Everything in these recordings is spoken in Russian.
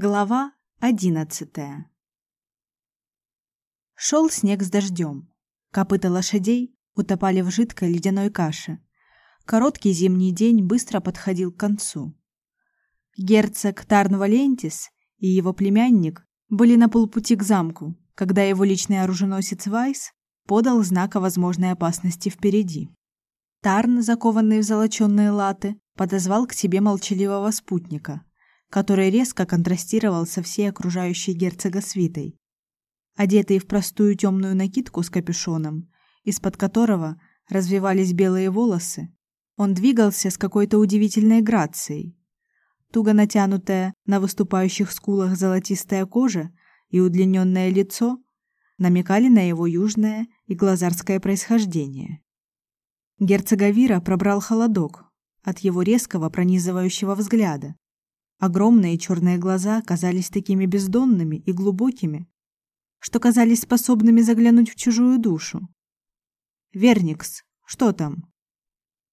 Глава одиннадцатая. Шел снег с дождем. Копыта лошадей утопали в жидкой ледяной каше. Короткий зимний день быстро подходил к концу. Герцог Тарн-Валентис и его племянник были на полпути к замку, когда его личный оруженосец Вайс подал знак о возможной опасности впереди. Тарн, закованный в золочёные латы, подозвал к себе молчаливого спутника – который резко контрастировал со всей окружающей герцога свитой. Одетый в простую темную накидку с капюшоном, из-под которого развивались белые волосы, он двигался с какой-то удивительной грацией. Туго натянутая на выступающих скулах золотистая кожа и удлиненное лицо намекали на его южное и глазарское происхождение. Герцога Вира пробрал холодок от его резкого пронизывающего взгляда, Огромные черные глаза казались такими бездонными и глубокими, что казались способными заглянуть в чужую душу. Верникс, что там?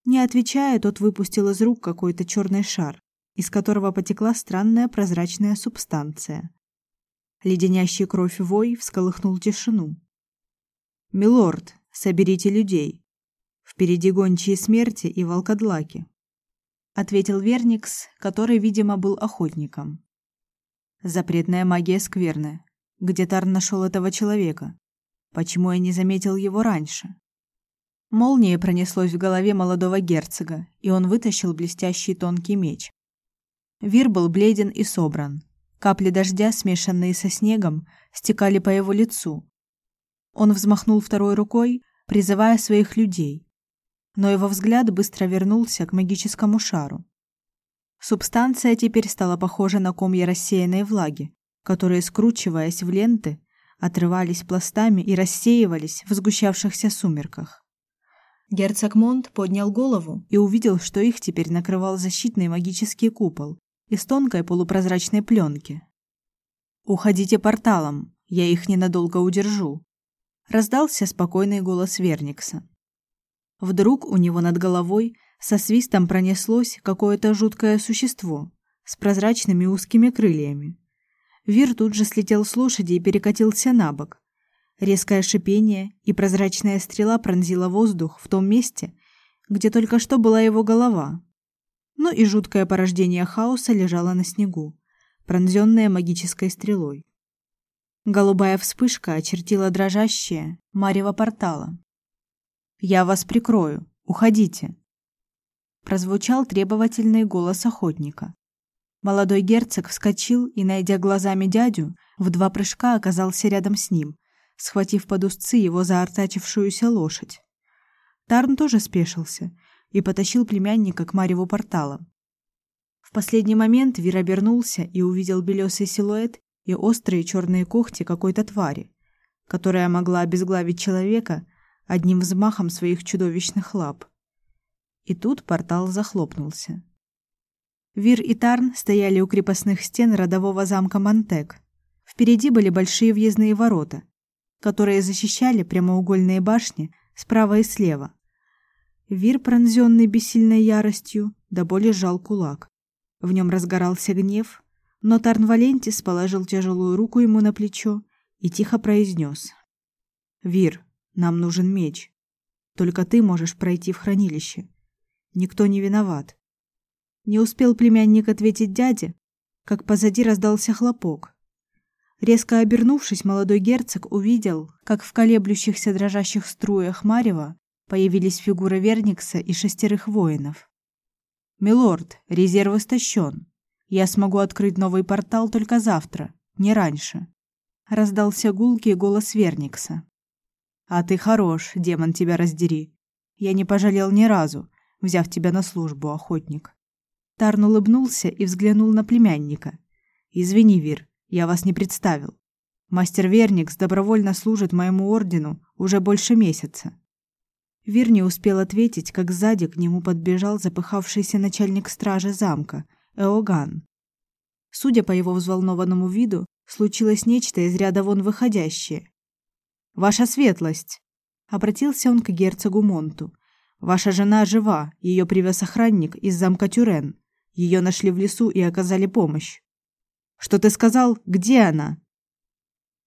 Не отвечая, тот выпустил из рук какой-то черный шар, из которого потекла странная прозрачная субстанция. Леденящий кровь вой всколыхнул тишину. Милорд, соберите людей. Впереди гончие смерти и волкодлаки ответил Верникс, который, видимо, был охотником. Запретная магия скверная. Где Тар нашел этого человека? Почему я не заметил его раньше? Молнией пронеслось в голове молодого герцога, и он вытащил блестящий тонкий меч. Вир был бледен и собран. Капли дождя, смешанные со снегом, стекали по его лицу. Он взмахнул второй рукой, призывая своих людей, но его взгляд быстро вернулся к магическому шару. Субстанция теперь стала похожа на комья рассеянной влаги, которые, скручиваясь в ленты, отрывались пластами и рассеивались в сгущавшихся сумерках. Герцог Монт поднял голову и увидел, что их теперь накрывал защитный магический купол из тонкой полупрозрачной пленки. «Уходите порталом, я их ненадолго удержу», — раздался спокойный голос Верникса. Вдруг у него над головой со свистом пронеслось какое-то жуткое существо с прозрачными узкими крыльями. Вир тут же слетел с лошади и перекатился на бок. Резкое шипение и прозрачная стрела пронзила воздух в том месте, где только что была его голова. Но и жуткое порождение хаоса лежало на снегу, пронзенное магической стрелой. Голубая вспышка очертила дрожащее марево портала. Я вас прикрою. Уходите. Прозвучал требовательный голос охотника. Молодой герцог вскочил и, найдя глазами дядю, в два прыжка оказался рядом с ним, схватив под узцы его заортачившуюся лошадь. Тарн тоже спешился и потащил племянника к мареву портала. В последний момент Вир обернулся и увидел белесый силуэт и острые черные когти какой-то твари, которая могла обезглавить человека одним взмахом своих чудовищных лап. И тут портал захлопнулся. Вир и Тарн стояли у крепостных стен родового замка Монтек. Впереди были большие въездные ворота, которые защищали прямоугольные башни справа и слева. Вир, пронзенный бессильной яростью, до боли сжал кулак. В нем разгорался гнев, но Тарн Валентис положил тяжелую руку ему на плечо и тихо произнес: "Вир, нам нужен меч. Только ты можешь пройти в хранилище. Никто не виноват. Не успел племянник ответить дяде, как позади раздался хлопок. Резко обернувшись, молодой герцог увидел, как в колеблющихся дрожащих струях марева появились фигуры Верникса и шестерых воинов. Милорд, резерв истощен. Я смогу открыть новый портал только завтра, не раньше. Раздался гулкий голос Верникса. А ты хорош, демон тебя раздери. Я не пожалел ни разу, взяв тебя на службу, охотник. Тарн улыбнулся и взглянул на племянника. Извини, Вир, я вас не представил. Мастер Верникс добровольно служит моему ордену уже больше месяца. Вир не успел ответить, как сзади к нему подбежал запыхавшийся начальник стражи замка, Эоган. Судя по его взволнованному виду, случилось нечто из ряда вон выходящее. Ваша светлость, обратился он к герцогу Монту. Ваша жена жива, ее привез охранник из замка Тюрен. Ее нашли в лесу и оказали помощь. Что ты сказал? Где она?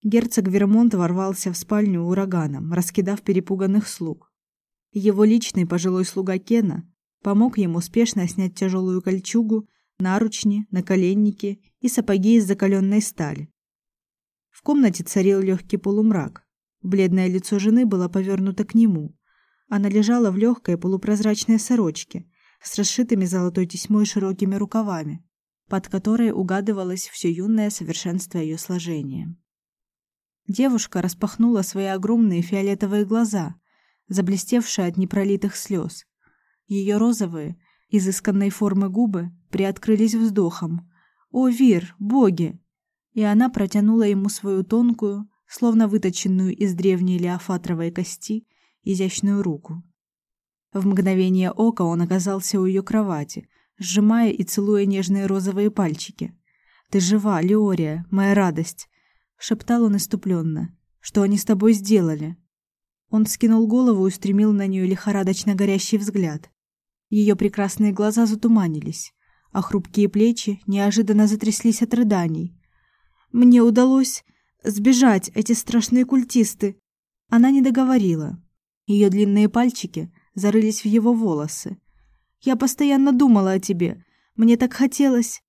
Герцог Вермонт ворвался в спальню ураганом, раскидав перепуганных слуг. Его личный пожилой слуга Кена помог ему спешно снять тяжелую кольчугу, наручни, наколенники и сапоги из закаленной стали. В комнате царил легкий полумрак. Бледное лицо жены было повернуто к нему. Она лежала в легкой полупрозрачной сорочке с расшитыми золотой тесьмой широкими рукавами, под которой угадывалось все юное совершенство ее сложения. Девушка распахнула свои огромные фиолетовые глаза, заблестевшие от непролитых слез. Ее розовые, изысканной формы губы приоткрылись вздохом. «О, Вир, боги!» И она протянула ему свою тонкую, словно выточенную из древней леофатровой кости, изящную руку. В мгновение ока он оказался у ее кровати, сжимая и целуя нежные розовые пальчики. «Ты жива, Леория, моя радость!» — шептал он иступленно. «Что они с тобой сделали?» Он скинул голову и устремил на нее лихорадочно горящий взгляд. Ее прекрасные глаза затуманились, а хрупкие плечи неожиданно затряслись от рыданий. «Мне удалось сбежать, эти страшные культисты!» Она не договорила. Ее длинные пальчики зарылись в его волосы. Я постоянно думала о тебе. Мне так хотелось.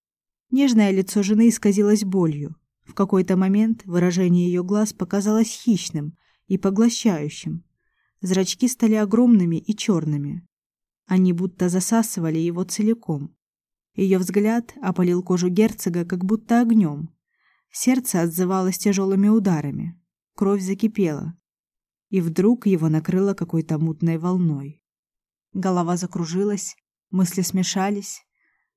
Нежное лицо жены исказилось болью. В какой-то момент выражение ее глаз показалось хищным и поглощающим. Зрачки стали огромными и черными. Они будто засасывали его целиком. Ее взгляд опалил кожу герцога как будто огнем. Сердце отзывалось тяжелыми ударами. Кровь закипела и вдруг его накрыло какой-то мутной волной. Голова закружилась, мысли смешались.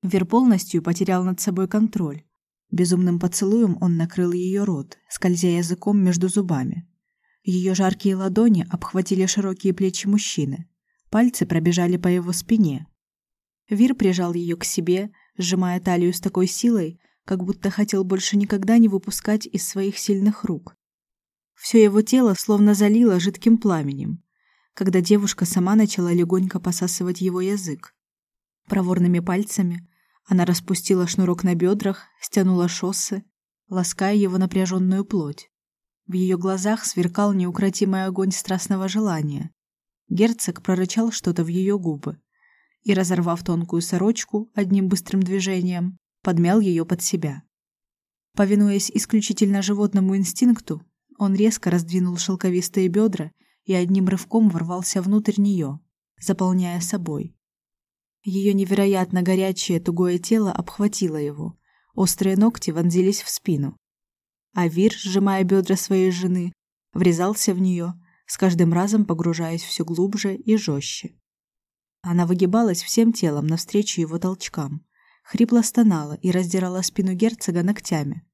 Вер полностью потерял над собой контроль. Безумным поцелуем он накрыл ее рот, скользя языком между зубами. Ее жаркие ладони обхватили широкие плечи мужчины. Пальцы пробежали по его спине. Вир прижал ее к себе, сжимая талию с такой силой, как будто хотел больше никогда не выпускать из своих сильных рук. Все его тело словно залило жидким пламенем, когда девушка сама начала легонько посасывать его язык. Проворными пальцами она распустила шнурок на бедрах, стянула шоссы, лаская его напряженную плоть. В ее глазах сверкал неукротимый огонь страстного желания. Герцог прорычал что-то в ее губы и, разорвав тонкую сорочку одним быстрым движением, подмял ее под себя. Повинуясь исключительно животному инстинкту, он резко раздвинул шелковистые бедра и одним рывком ворвался внутрь нее, заполняя собой. Ее невероятно горячее тугое тело обхватило его, острые ногти вонзились в спину. А Вир, сжимая бедра своей жены, врезался в нее, с каждым разом погружаясь все глубже и жестче. Она выгибалась всем телом навстречу его толчкам, хрипло стонала и раздирала спину герцога ногтями,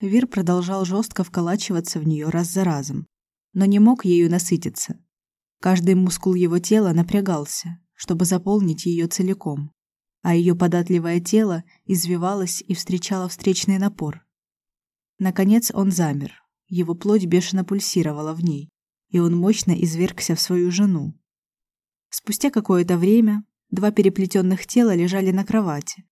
Вир продолжал жестко вколачиваться в нее раз за разом, но не мог ею насытиться. Каждый мускул его тела напрягался, чтобы заполнить ее целиком, а ее податливое тело извивалось и встречало встречный напор. Наконец он замер. Его плоть бешено пульсировала в ней, и он мощно извергся в свою жену. Спустя какое-то время два переплетенных тела лежали на кровати,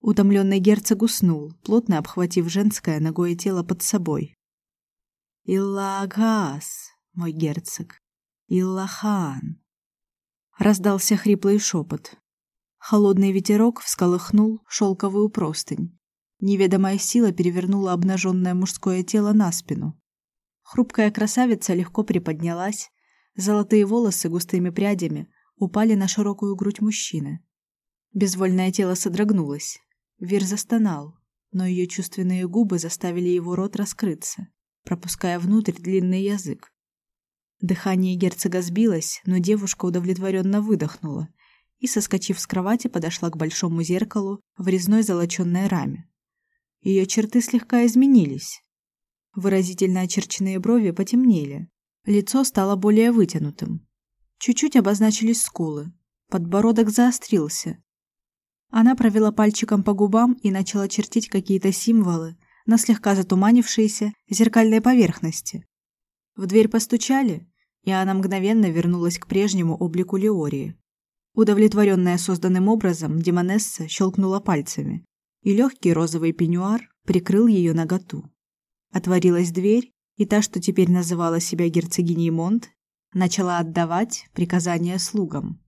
Утомленный герцог уснул, плотно обхватив женское ногое тело под собой. «Иллагас, мой герцог, Иллахан!» Раздался хриплый шепот. Холодный ветерок всколыхнул шелковую простынь. Неведомая сила перевернула обнаженное мужское тело на спину. Хрупкая красавица легко приподнялась, золотые волосы густыми прядями упали на широкую грудь мужчины. Безвольное тело содрогнулось, Вир застонал, но ее чувственные губы заставили его рот раскрыться, пропуская внутрь длинный язык. Дыхание герцога сбилось, но девушка удовлетворенно выдохнула и, соскочив с кровати, подошла к большому зеркалу в резной золоченной раме. Ее черты слегка изменились. Выразительно очерченные брови потемнели, лицо стало более вытянутым. Чуть-чуть обозначились скулы, подбородок заострился, она провела пальчиком по губам и начала чертить какие-то символы на слегка затуманившейся зеркальной поверхности. В дверь постучали, и она мгновенно вернулась к прежнему облику Леории. Удовлетворенная созданным образом, Демонесса щелкнула пальцами, и легкий розовый пеньюар прикрыл ее наготу. Отворилась дверь, и та, что теперь называла себя герцогиней Монт, начала отдавать приказания слугам.